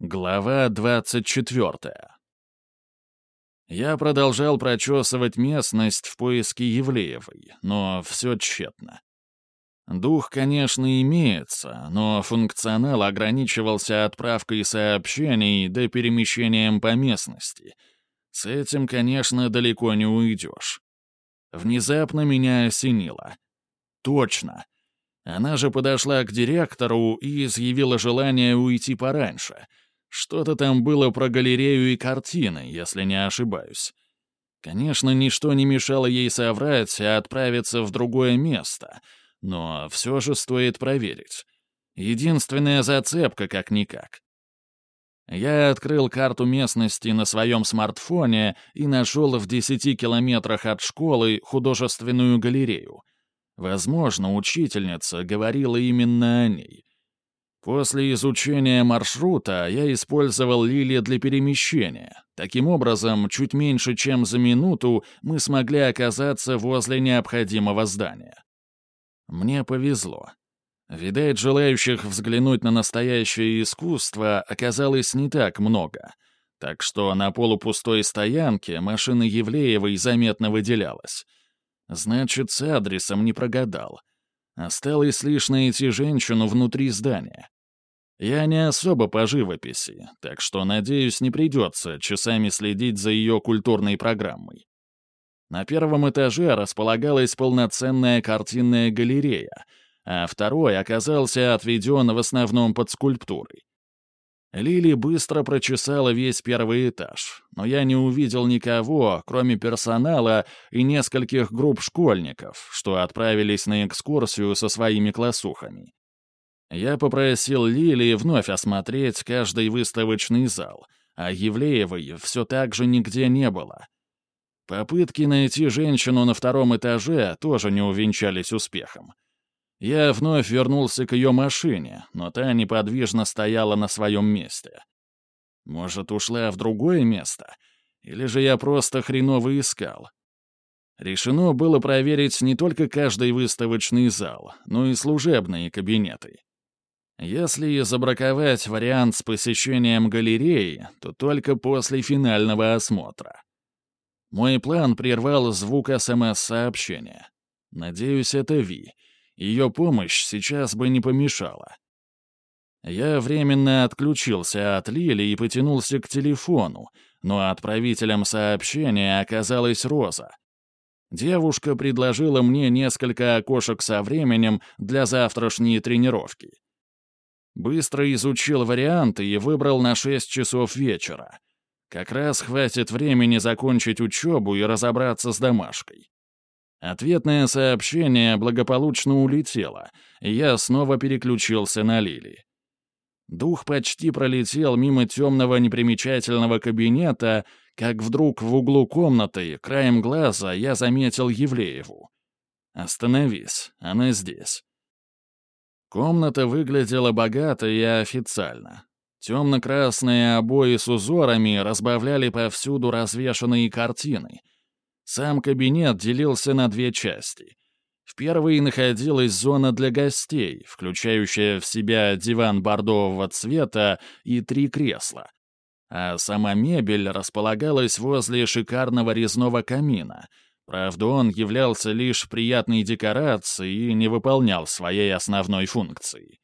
Глава 24. Я продолжал прочесывать местность в поиске Евлеевой, но все тщетно. Дух, конечно, имеется, но функционал ограничивался отправкой сообщений до перемещением по местности. С этим, конечно, далеко не уйдешь. Внезапно меня осенило. Точно. Она же подошла к директору и изъявила желание уйти пораньше — что-то там было про галерею и картины, если не ошибаюсь. Конечно, ничто не мешало ей соврать и отправиться в другое место, но все же стоит проверить. Единственная зацепка как-никак. Я открыл карту местности на своем смартфоне и нашел в 10 километрах от школы художественную галерею. Возможно, учительница говорила именно о ней. После изучения маршрута я использовал Лили для перемещения. Таким образом, чуть меньше, чем за минуту мы смогли оказаться возле необходимого здания. Мне повезло. Видать, желающих взглянуть на настоящее искусство оказалось не так много. Так что на полупустой стоянке машина Евлеевой заметно выделялась. Значит, с адресом не прогадал. Осталось лишь найти женщину внутри здания. Я не особо по живописи, так что, надеюсь, не придется часами следить за ее культурной программой. На первом этаже располагалась полноценная картинная галерея, а второй оказался отведен в основном под скульптурой. Лили быстро прочесала весь первый этаж, но я не увидел никого, кроме персонала и нескольких групп школьников, что отправились на экскурсию со своими классухами. Я попросил Лили вновь осмотреть каждый выставочный зал, а Евлеевой все так же нигде не было. Попытки найти женщину на втором этаже тоже не увенчались успехом. Я вновь вернулся к ее машине, но та неподвижно стояла на своем месте. Может, ушла в другое место? Или же я просто хреново искал? Решено было проверить не только каждый выставочный зал, но и служебные кабинеты. Если забраковать вариант с посещением галереи, то только после финального осмотра. Мой план прервал звук СМС-сообщения. Надеюсь, это Ви. Ее помощь сейчас бы не помешала. Я временно отключился от Лили и потянулся к телефону, но отправителем сообщения оказалась Роза. Девушка предложила мне несколько окошек со временем для завтрашней тренировки. Быстро изучил варианты и выбрал на 6 часов вечера. Как раз хватит времени закончить учебу и разобраться с домашкой. Ответное сообщение благополучно улетело, и я снова переключился на Лили. Дух почти пролетел мимо темного непримечательного кабинета, как вдруг в углу комнаты, краем глаза, я заметил Евлееву. «Остановись, она здесь». Комната выглядела богато и официально. Темно-красные обои с узорами разбавляли повсюду развешанные картины — сам кабинет делился на две части. В первой находилась зона для гостей, включающая в себя диван бордового цвета и три кресла. А сама мебель располагалась возле шикарного резного камина. Правда, он являлся лишь приятной декорацией и не выполнял своей основной функции.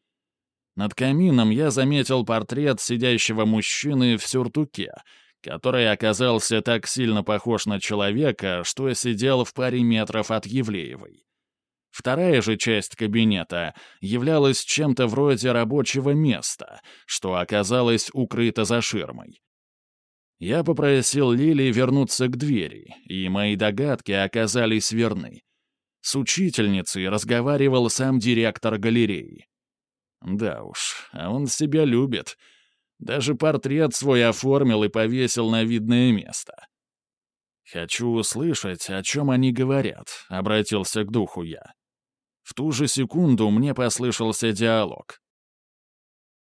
Над камином я заметил портрет сидящего мужчины в сюртуке — который оказался так сильно похож на человека, что сидел в паре метров от Евлеевой. Вторая же часть кабинета являлась чем-то вроде рабочего места, что оказалось укрыто за ширмой. Я попросил Лили вернуться к двери, и мои догадки оказались верны. С учительницей разговаривал сам директор галереи. Да уж, а он себя любит — даже портрет свой оформил и повесил на видное место. «Хочу услышать, о чем они говорят», — обратился к духу я. В ту же секунду мне послышался диалог.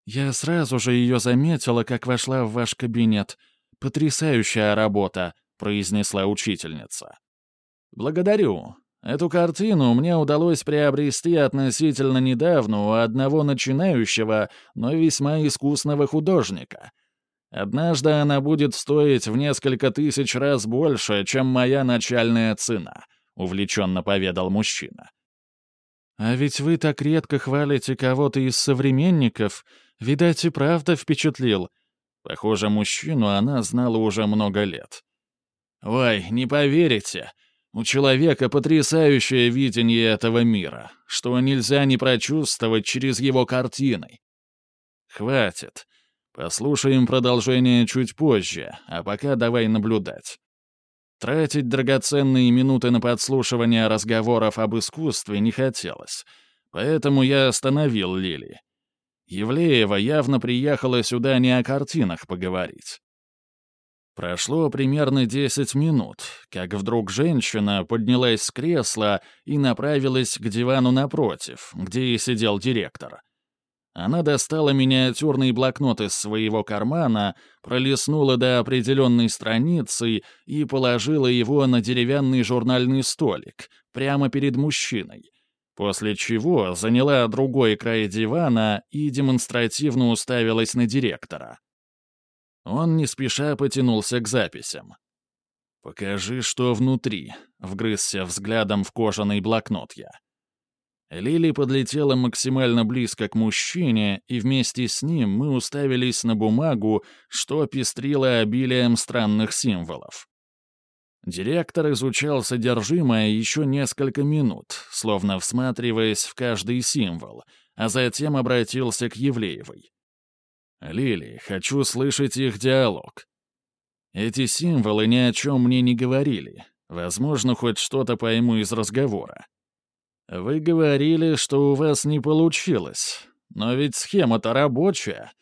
«Я сразу же ее заметила, как вошла в ваш кабинет. Потрясающая работа», — произнесла учительница. «Благодарю. Эту картину мне удалось приобрести относительно недавно у одного начинающего, но весьма искусного художника. Однажды она будет стоить в несколько тысяч раз больше, чем моя начальная цена», — увлеченно поведал мужчина. «А ведь вы так редко хвалите кого-то из современников. Видать, и правда впечатлил». Похоже, мужчину она знала уже много лет. «Ой, не поверите, у человека потрясающее видение этого мира, что нельзя не прочувствовать через его картины. Хватит. Послушаем продолжение чуть позже, а пока давай наблюдать. Тратить драгоценные минуты на подслушивание разговоров об искусстве не хотелось, поэтому я остановил Лили. Евлеева явно приехала сюда не о картинах поговорить. Прошло примерно 10 минут, как вдруг женщина поднялась с кресла и направилась к дивану напротив, где и сидел директор. Она достала миниатюрный блокнот из своего кармана, пролистнула до определенной страницы и положила его на деревянный журнальный столик, прямо перед мужчиной, после чего заняла другой край дивана и демонстративно уставилась на директора. Он не спеша потянулся к записям. «Покажи, что внутри», — вгрызся взглядом в кожаный блокнот я. Лили подлетела максимально близко к мужчине, и вместе с ним мы уставились на бумагу, что пестрило обилием странных символов. Директор изучал содержимое еще несколько минут, словно всматриваясь в каждый символ, а затем обратился к Евлеевой. «Лили, хочу слышать их диалог. Эти символы ни о чем мне не говорили. Возможно, хоть что-то пойму из разговора. Вы говорили, что у вас не получилось, но ведь схема-то рабочая.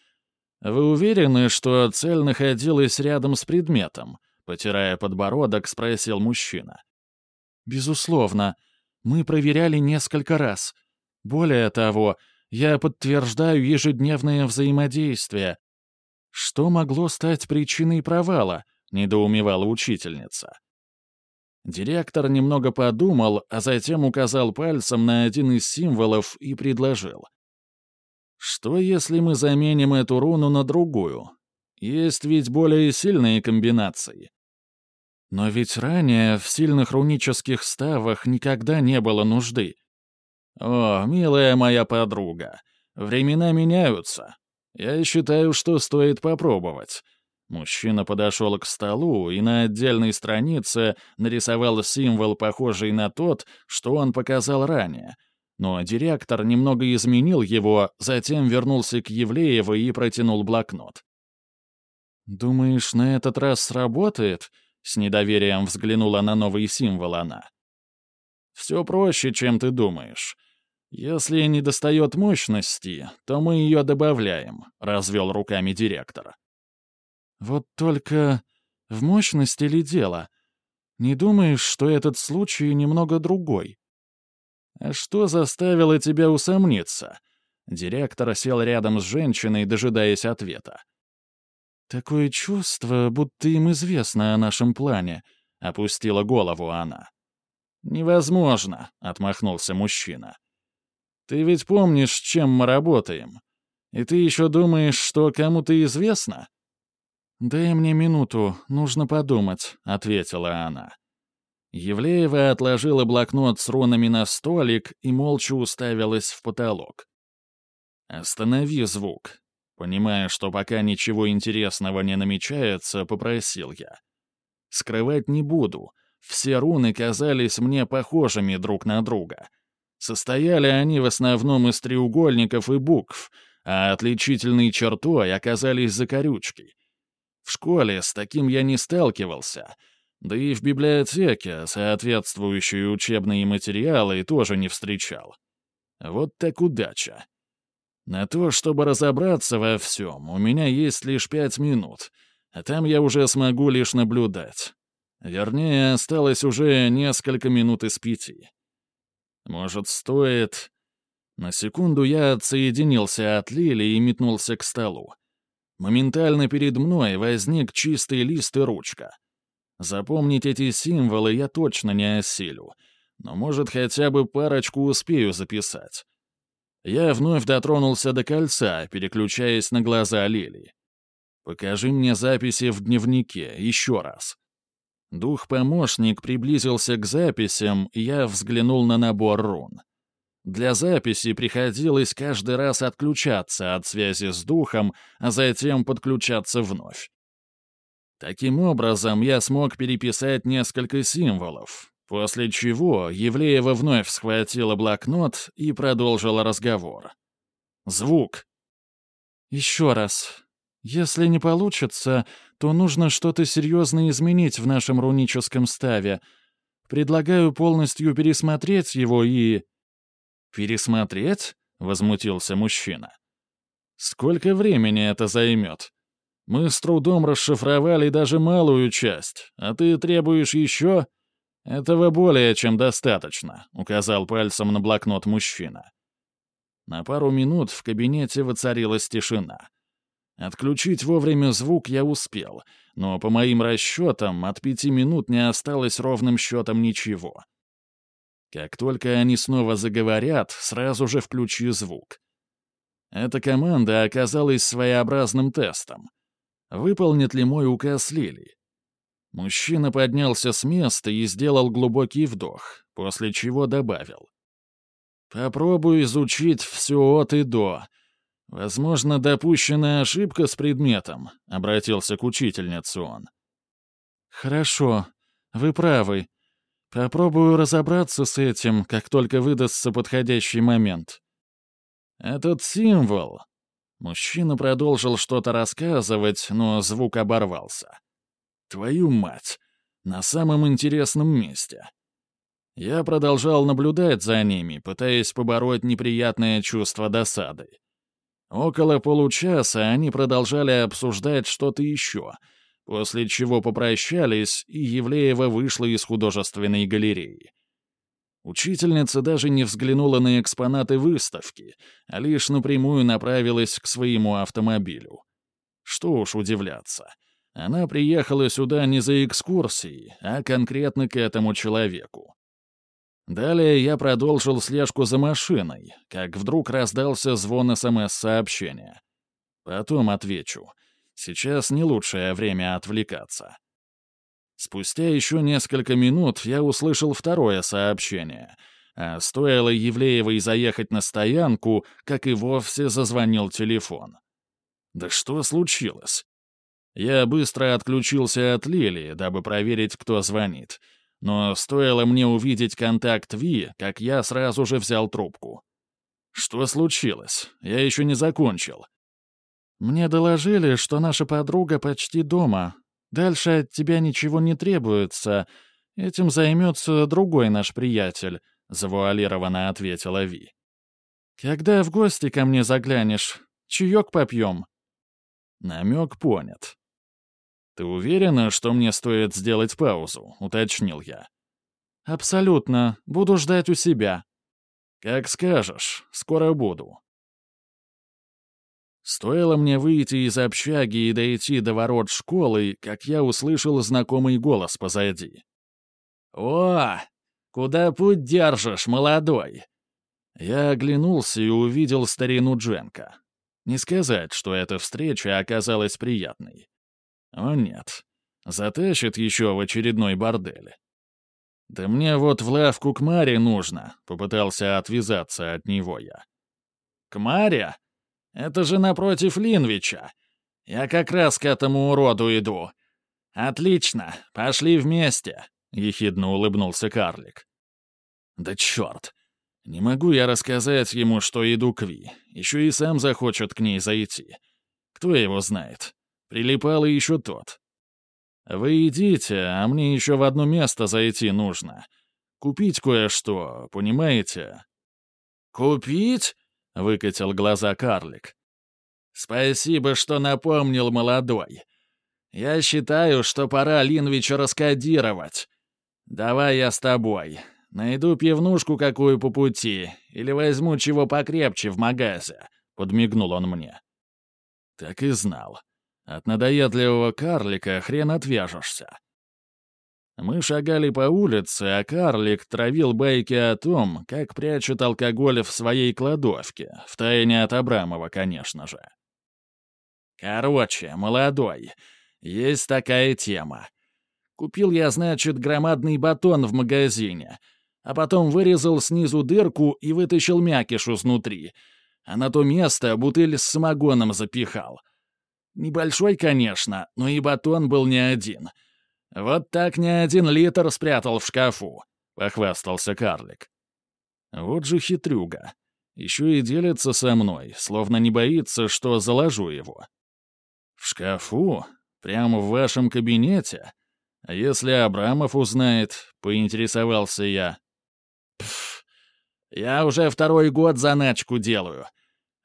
Вы уверены, что цель находилась рядом с предметом?» Потирая подбородок, спросил мужчина. «Безусловно. Мы проверяли несколько раз. Более того, я подтверждаю ежедневное взаимодействие. Что могло стать причиной провала? недоумевала учительница. Директор немного подумал, а затем указал пальцем на один из символов и предложил. «Что, если мы заменим эту руну на другую? Есть ведь более сильные комбинации». Но ведь ранее в сильных рунических ставах никогда не было нужды. «О, милая моя подруга, времена меняются. Я считаю, что стоит попробовать». Мужчина подошел к столу и на отдельной странице нарисовал символ, похожий на тот, что он показал ранее. Но директор немного изменил его, затем вернулся к Евлееву и протянул блокнот. «Думаешь, на этот раз сработает?» — с недоверием взглянула на новый символ она. «Все проще, чем ты думаешь. «Если не достает мощности, то мы ее добавляем», — развел руками директор. «Вот только в мощности ли дело? Не думаешь, что этот случай немного другой?» «А что заставило тебя усомниться?» Директор сел рядом с женщиной, дожидаясь ответа. «Такое чувство, будто им известно о нашем плане», — опустила голову она. «Невозможно», — отмахнулся мужчина. Ты ведь помнишь, чем мы работаем. И ты еще думаешь, что кому-то известно?» «Дай мне минуту, нужно подумать», — ответила она. Евлеева отложила блокнот с рунами на столик и молча уставилась в потолок. «Останови звук». Понимая, что пока ничего интересного не намечается, попросил я. «Скрывать не буду. Все руны казались мне похожими друг на друга. Состояли они в основном из треугольников и букв, а отличительной чертой оказались закорючки. В школе с таким я не сталкивался, да и в библиотеке соответствующие учебные материалы тоже не встречал. Вот так удача. На то, чтобы разобраться во всем, у меня есть лишь пять минут, а там я уже смогу лишь наблюдать. Вернее, осталось уже несколько минут из пяти. Может, стоит... На секунду я отсоединился от Лили и метнулся к столу. Моментально перед мной возник чистый лист и ручка. Запомнить эти символы я точно не осилю, Но, может, хотя бы парочку успею записать. Я вновь дотронулся до кольца, переключаясь на глаза Лили. «Покажи мне записи в дневнике, еще раз». Дух-помощник приблизился к записям, и я взглянул на набор рун. Для записи приходилось каждый раз отключаться от связи с духом, а затем подключаться вновь. Таким образом, я смог переписать несколько символов, после чего Евлеева вновь схватила блокнот и продолжила разговор. «Звук». «Еще раз. Если не получится, то нужно что-то серьезно изменить в нашем руническом ставе. Предлагаю полностью пересмотреть его и...» «Пересмотреть?» — возмутился мужчина. «Сколько времени это займет? Мы с трудом расшифровали даже малую часть, а ты требуешь еще?» «Этого более чем достаточно», — указал пальцем на блокнот мужчина. На пару минут в кабинете воцарилась тишина. Отключить вовремя звук я успел, но, по моим расчетам, от пяти минут не осталось ровным счетом ничего. Как только они снова заговорят, сразу же включи звук. Эта команда оказалась своеобразным тестом. Выполнит ли мой указ Лили? Мужчина поднялся с места и сделал глубокий вдох, после чего добавил. «Попробую изучить все от и до. Возможно, допущенная ошибка с предметом», — обратился к учительнице он. «Хорошо, вы правы. Попробую разобраться с этим, как только выдастся подходящий момент. Этот символ... Мужчина продолжил что-то рассказывать, но звук оборвался. Твою мать! На самом интересном месте. Я продолжал наблюдать за ними, пытаясь побороть неприятное чувство досады. Около получаса они продолжали обсуждать что-то еще — после чего попрощались, и Евлеева вышла из художественной галереи. Учительница даже не взглянула на экспонаты выставки, а лишь напрямую направилась к своему автомобилю. Что уж удивляться. Она приехала сюда не за экскурсией, а конкретно к этому человеку. Далее я продолжил слежку за машиной, как вдруг раздался звон СМС-сообщения. Потом отвечу — Сейчас не лучшее время отвлекаться. Спустя еще несколько минут я услышал второе сообщение, а стоило Евлеевой заехать на стоянку, как и вовсе зазвонил телефон. Да что случилось? Я быстро отключился от Лили, дабы проверить, кто звонит. Но стоило мне увидеть контакт Ви, как я сразу же взял трубку. Что случилось? Я еще не закончил. Мне доложили, что наша подруга почти дома. Дальше от тебя ничего не требуется. Этим займется другой наш приятель», — завуалированно ответила Ви. «Когда в гости ко мне заглянешь, чаек попьем?» Намек понят. «Ты уверена, что мне стоит сделать паузу?» — уточнил я. «Абсолютно. Буду ждать у себя». «Как скажешь. Скоро буду». Стоило мне выйти из общаги и дойти до ворот школы, как я услышал знакомый голос позади. «О, куда путь держишь, молодой?» Я оглянулся и увидел старину Дженка. Не сказать, что эта встреча оказалась приятной. О нет, затащит еще в очередной бордель. «Да мне вот в лавку к Маре нужно», — попытался отвязаться от него я. «К Маре?» Это же напротив Линвича. Я как раз к этому уроду иду. Отлично, пошли вместе», — ехидно улыбнулся карлик. «Да черт! Не могу я рассказать ему, что иду к Ви. Еще и сам захочет к ней зайти. Кто его знает? Прилипал и еще тот. Вы идите, а мне еще в одно место зайти нужно. Купить кое-что, понимаете?» «Купить?» — выкатил глаза карлик. «Спасибо, что напомнил, молодой. Я считаю, что пора Линвича раскодировать. Давай я с тобой. Найду пивнушку какую по пути или возьму чего покрепче в магазе», — подмигнул он мне. Так и знал. От надоедливого карлика хрен отвяжешься. Мы шагали по улице, а карлик травил байки о том, как прячет алкоголь в своей кладовке, втайне от Абрамова, конечно же. Короче, молодой, есть такая тема. Купил я, значит, громадный батон в магазине, а потом вырезал снизу дырку и вытащил мякишу снутри, а на то место бутыль с самогоном запихал. Небольшой, конечно, но и батон был не один — «Вот так не один литр спрятал в шкафу», — похвастался карлик. «Вот же хитрюга. Еще и делится со мной, словно не боится, что заложу его». «В шкафу? Прямо в вашем кабинете? А если Абрамов узнает?» — поинтересовался я. «Пф, я уже второй год заначку делаю».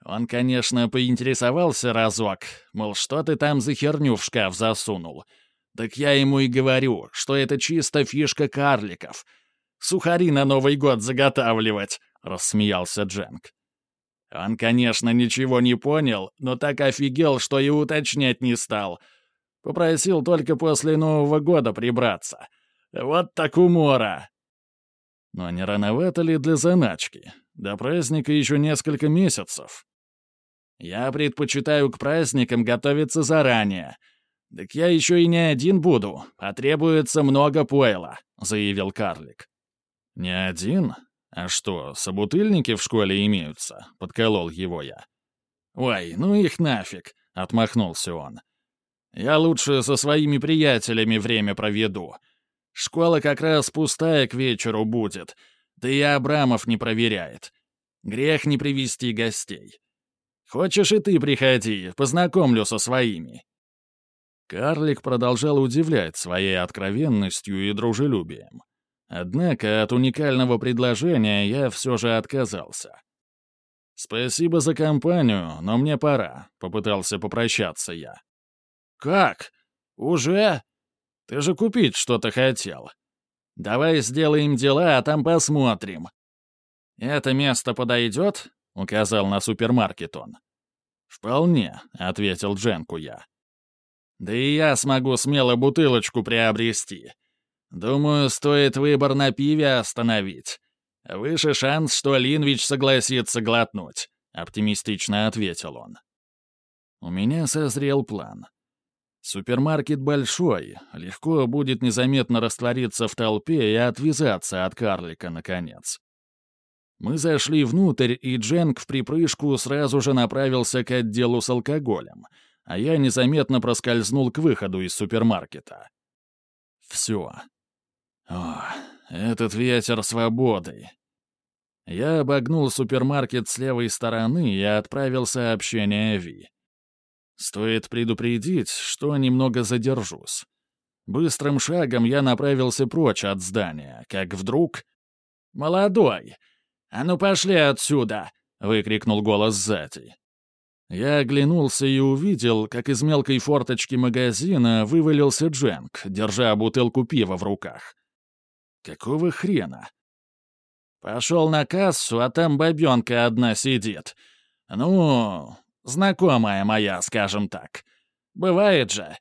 Он, конечно, поинтересовался разок, мол, что ты там за херню в шкаф засунул — так я ему и говорю, что это чисто фишка карликов. Сухари на Новый год заготавливать, — рассмеялся Дженк. Он, конечно, ничего не понял, но так офигел, что и уточнять не стал. Попросил только после Нового года прибраться. Вот так умора. Но не рановато ли для заначки? До праздника еще несколько месяцев. Я предпочитаю к праздникам готовиться заранее — «Так я еще и не один буду, потребуется много пойла», — заявил карлик. «Не один? А что, собутыльники в школе имеются?» — подколол его я. «Ой, ну их нафиг», — отмахнулся он. «Я лучше со своими приятелями время проведу. Школа как раз пустая к вечеру будет, да и Абрамов не проверяет. Грех не привести гостей. Хочешь и ты приходи, познакомлю со своими». Карлик продолжал удивлять своей откровенностью и дружелюбием. Однако от уникального предложения я все же отказался. «Спасибо за компанию, но мне пора», — попытался попрощаться я. «Как? Уже? Ты же купить что-то хотел. Давай сделаем дела, а там посмотрим». «Это место подойдет?» — указал на супермаркет он. «Вполне», — ответил Дженку я. Да и я смогу смело бутылочку приобрести. Думаю, стоит выбор на пиве остановить. Выше шанс, что Линвич согласится глотнуть», — оптимистично ответил он. У меня созрел план. Супермаркет большой, легко будет незаметно раствориться в толпе и отвязаться от карлика, наконец. Мы зашли внутрь, и Дженк в припрыжку сразу же направился к отделу с алкоголем — а я незаметно проскользнул к выходу из супермаркета. Все. О, этот ветер свободы. Я обогнул супермаркет с левой стороны и отправил сообщение Ви. Стоит предупредить, что немного задержусь. Быстрым шагом я направился прочь от здания, как вдруг... «Молодой! А ну пошли отсюда!» — выкрикнул голос сзади. Я оглянулся и увидел, как из мелкой форточки магазина вывалился Дженк, держа бутылку пива в руках. Какого хрена? Пошел на кассу, а там бабенка одна сидит. Ну, знакомая моя, скажем так. Бывает же.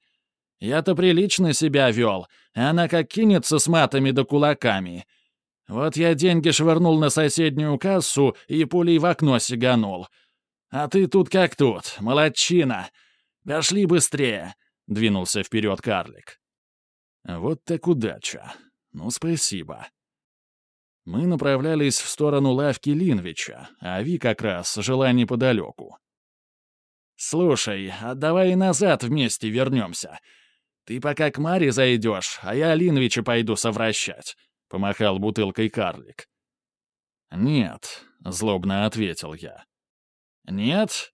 Я-то прилично себя вел, а она как кинется с матами да кулаками. Вот я деньги швырнул на соседнюю кассу и пулей в окно сиганул — «А ты тут как тут, молодчина! Пошли быстрее!» — двинулся вперед карлик. «Вот так удача. Ну, спасибо». Мы направлялись в сторону лавки Линвича, а Ви как раз жила неподалеку. «Слушай, а давай назад вместе вернемся. Ты пока к Маре зайдешь, а я Линвича пойду совращать», — помахал бутылкой карлик. «Нет», — злобно ответил я. «Нет?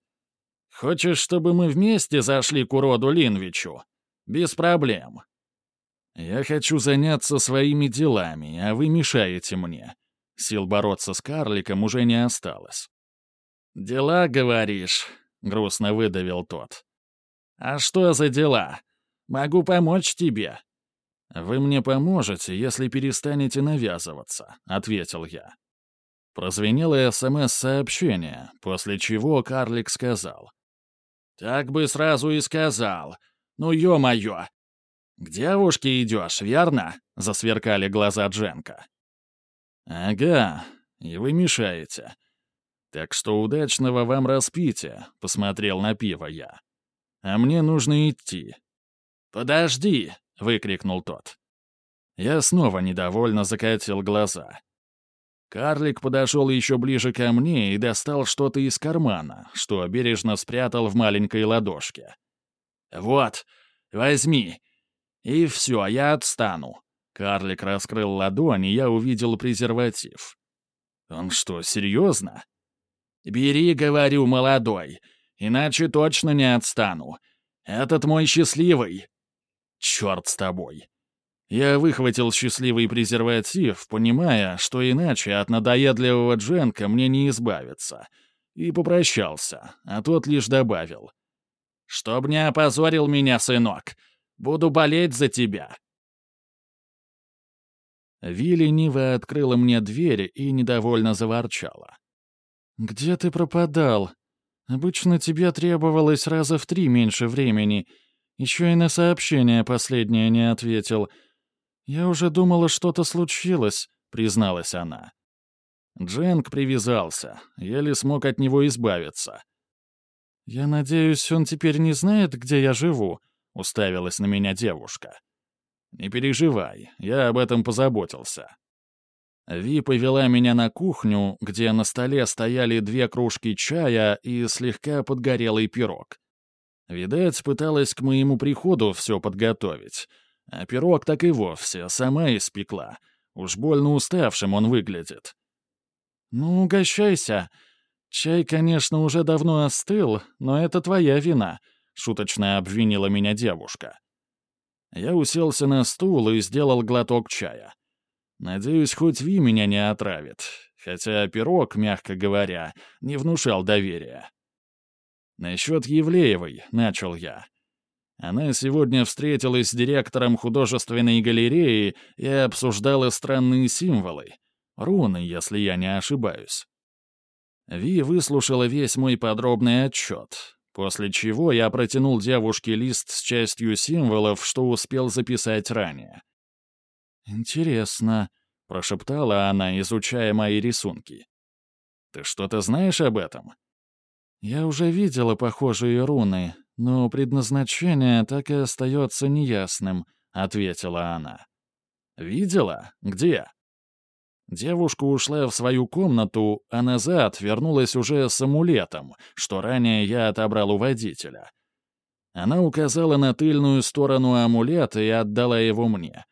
Хочешь, чтобы мы вместе зашли к уроду Линвичу? Без проблем. Я хочу заняться своими делами, а вы мешаете мне. Сил бороться с карликом уже не осталось». «Дела, говоришь?» — грустно выдавил тот. «А что за дела? Могу помочь тебе». «Вы мне поможете, если перестанете навязываться», — ответил я. Прозвенело СМС-сообщение, после чего карлик сказал. «Так бы сразу и сказал. Ну, ё-моё! «К девушке идешь, верно?» — засверкали глаза Дженка. «Ага, и вы мешаете. Так что удачного вам распития», — посмотрел на пиво я. «А мне нужно идти». «Подожди!» — выкрикнул тот. Я снова недовольно закатил глаза. Карлик подошел еще ближе ко мне и достал что-то из кармана, что бережно спрятал в маленькой ладошке. «Вот, возьми. И все, я отстану». Карлик раскрыл ладонь, и я увидел презерватив. «Он что, серьезно?» «Бери, говорю, молодой, иначе точно не отстану. Этот мой счастливый». «Черт с тобой. Я выхватил счастливый презерватив, понимая, что иначе от надоедливого Дженка мне не избавиться. И попрощался, а тот лишь добавил. «Чтоб не опозорил меня, сынок, буду болеть за тебя». Вилли Нива открыла мне дверь и недовольно заворчала. «Где ты пропадал? Обычно тебе требовалось раза в три меньше времени. Еще и на сообщение последнее не ответил». «Я уже думала, что-то случилось», — призналась она. Дженк привязался, еле смог от него избавиться. «Я надеюсь, он теперь не знает, где я живу», — уставилась на меня девушка. «Не переживай, я об этом позаботился». Ви повела меня на кухню, где на столе стояли две кружки чая и слегка подгорелый пирог. Видать, пыталась к моему приходу все подготовить — а пирог так и вовсе сама испекла. Уж больно уставшим он выглядит. «Ну, угощайся. Чай, конечно, уже давно остыл, но это твоя вина», — шуточно обвинила меня девушка. Я уселся на стул и сделал глоток чая. Надеюсь, хоть Ви меня не отравит, хотя пирог, мягко говоря, не внушал доверия. «Насчет Евлеевой», — начал я. Она сегодня встретилась с директором художественной галереи и обсуждала странные символы. Руны, если я не ошибаюсь. Ви выслушала весь мой подробный отчет, после чего я протянул девушке лист с частью символов, что успел записать ранее. «Интересно», — прошептала она, изучая мои рисунки. «Ты что-то знаешь об этом?» «Я уже видела похожие руны, «Но предназначение так и остается неясным», — ответила она. «Видела? Где?» Девушка ушла в свою комнату, а назад вернулась уже с амулетом, что ранее я отобрал у водителя. Она указала на тыльную сторону амулета и отдала его мне.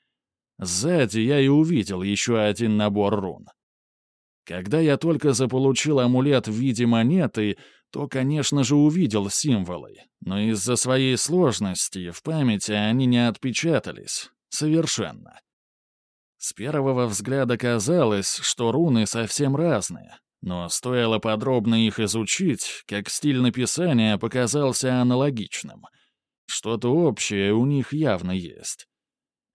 Сзади я и увидел еще один набор рун. Когда я только заполучил амулет в виде монеты, то, конечно же, увидел символы, но из-за своей сложности в памяти они не отпечатались. Совершенно. С первого взгляда казалось, что руны совсем разные, но стоило подробно их изучить, как стиль написания показался аналогичным. Что-то общее у них явно есть.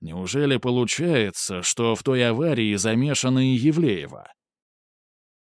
Неужели получается, что в той аварии замешана и Евлеева?